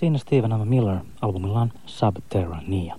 Siinä Steven. Miller albumillaan Subterranea.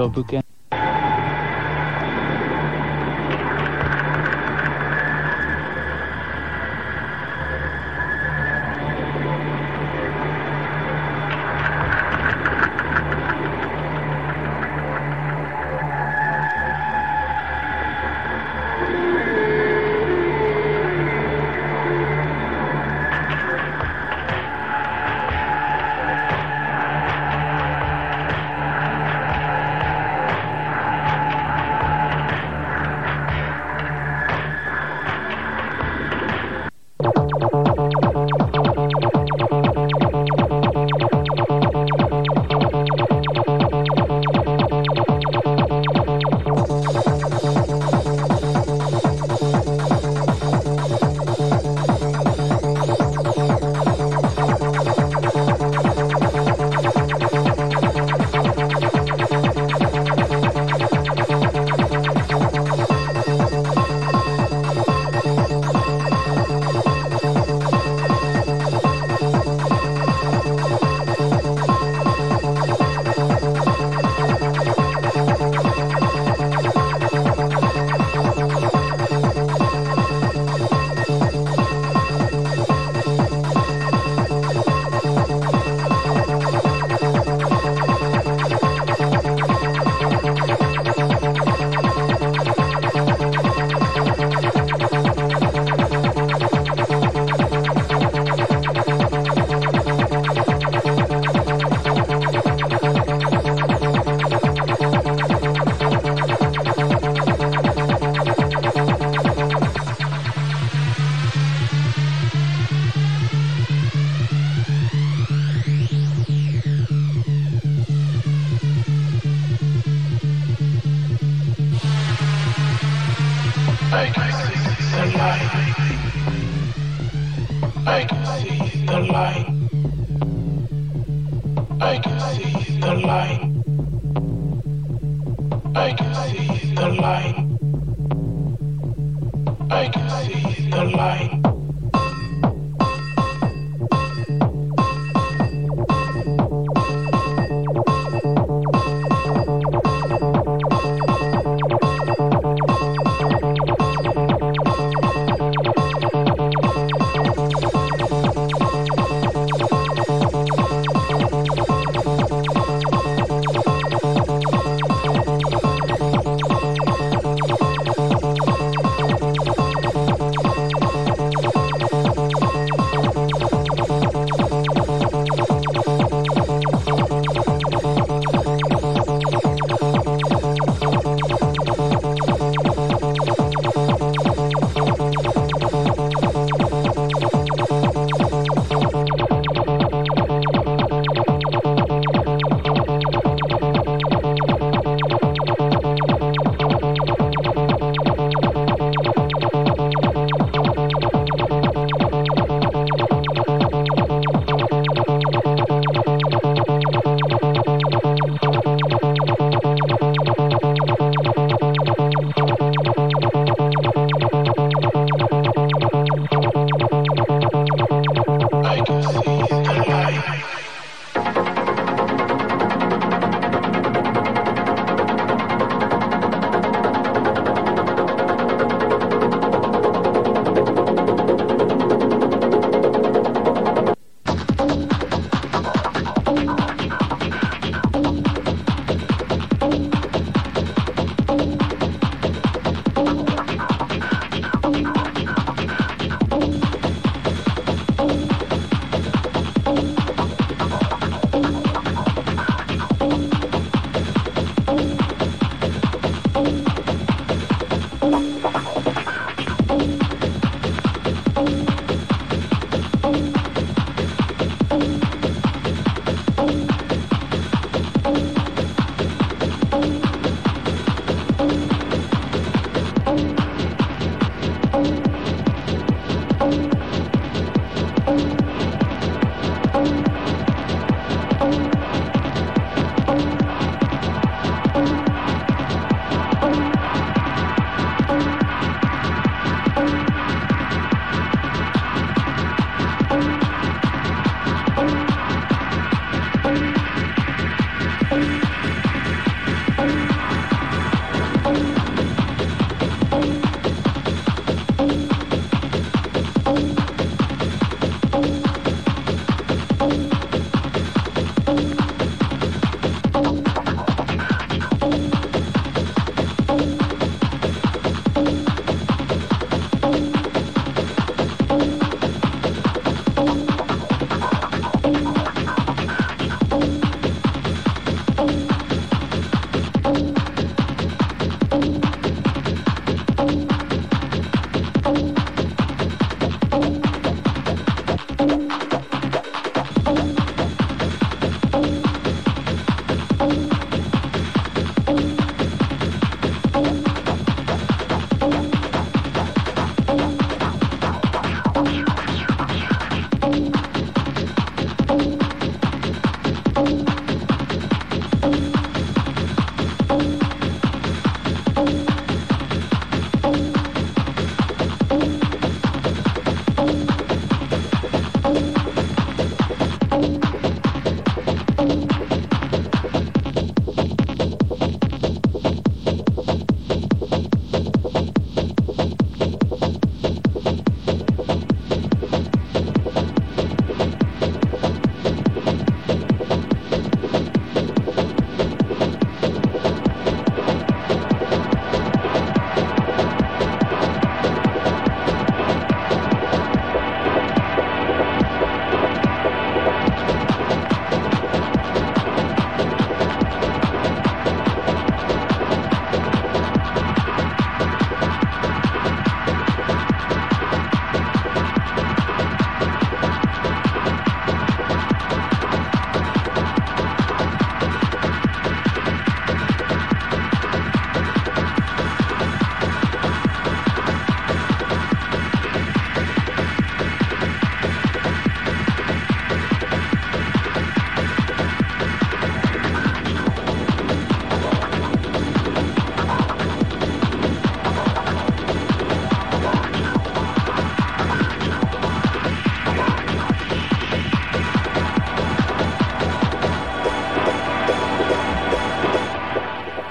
job again.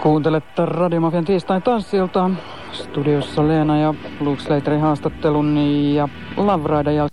Kuuntelette Radiomafian tiistain tanssilta. Studiossa Leena ja Luke Slaterin haastattelun ja Lavraida ja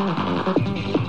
Thank you.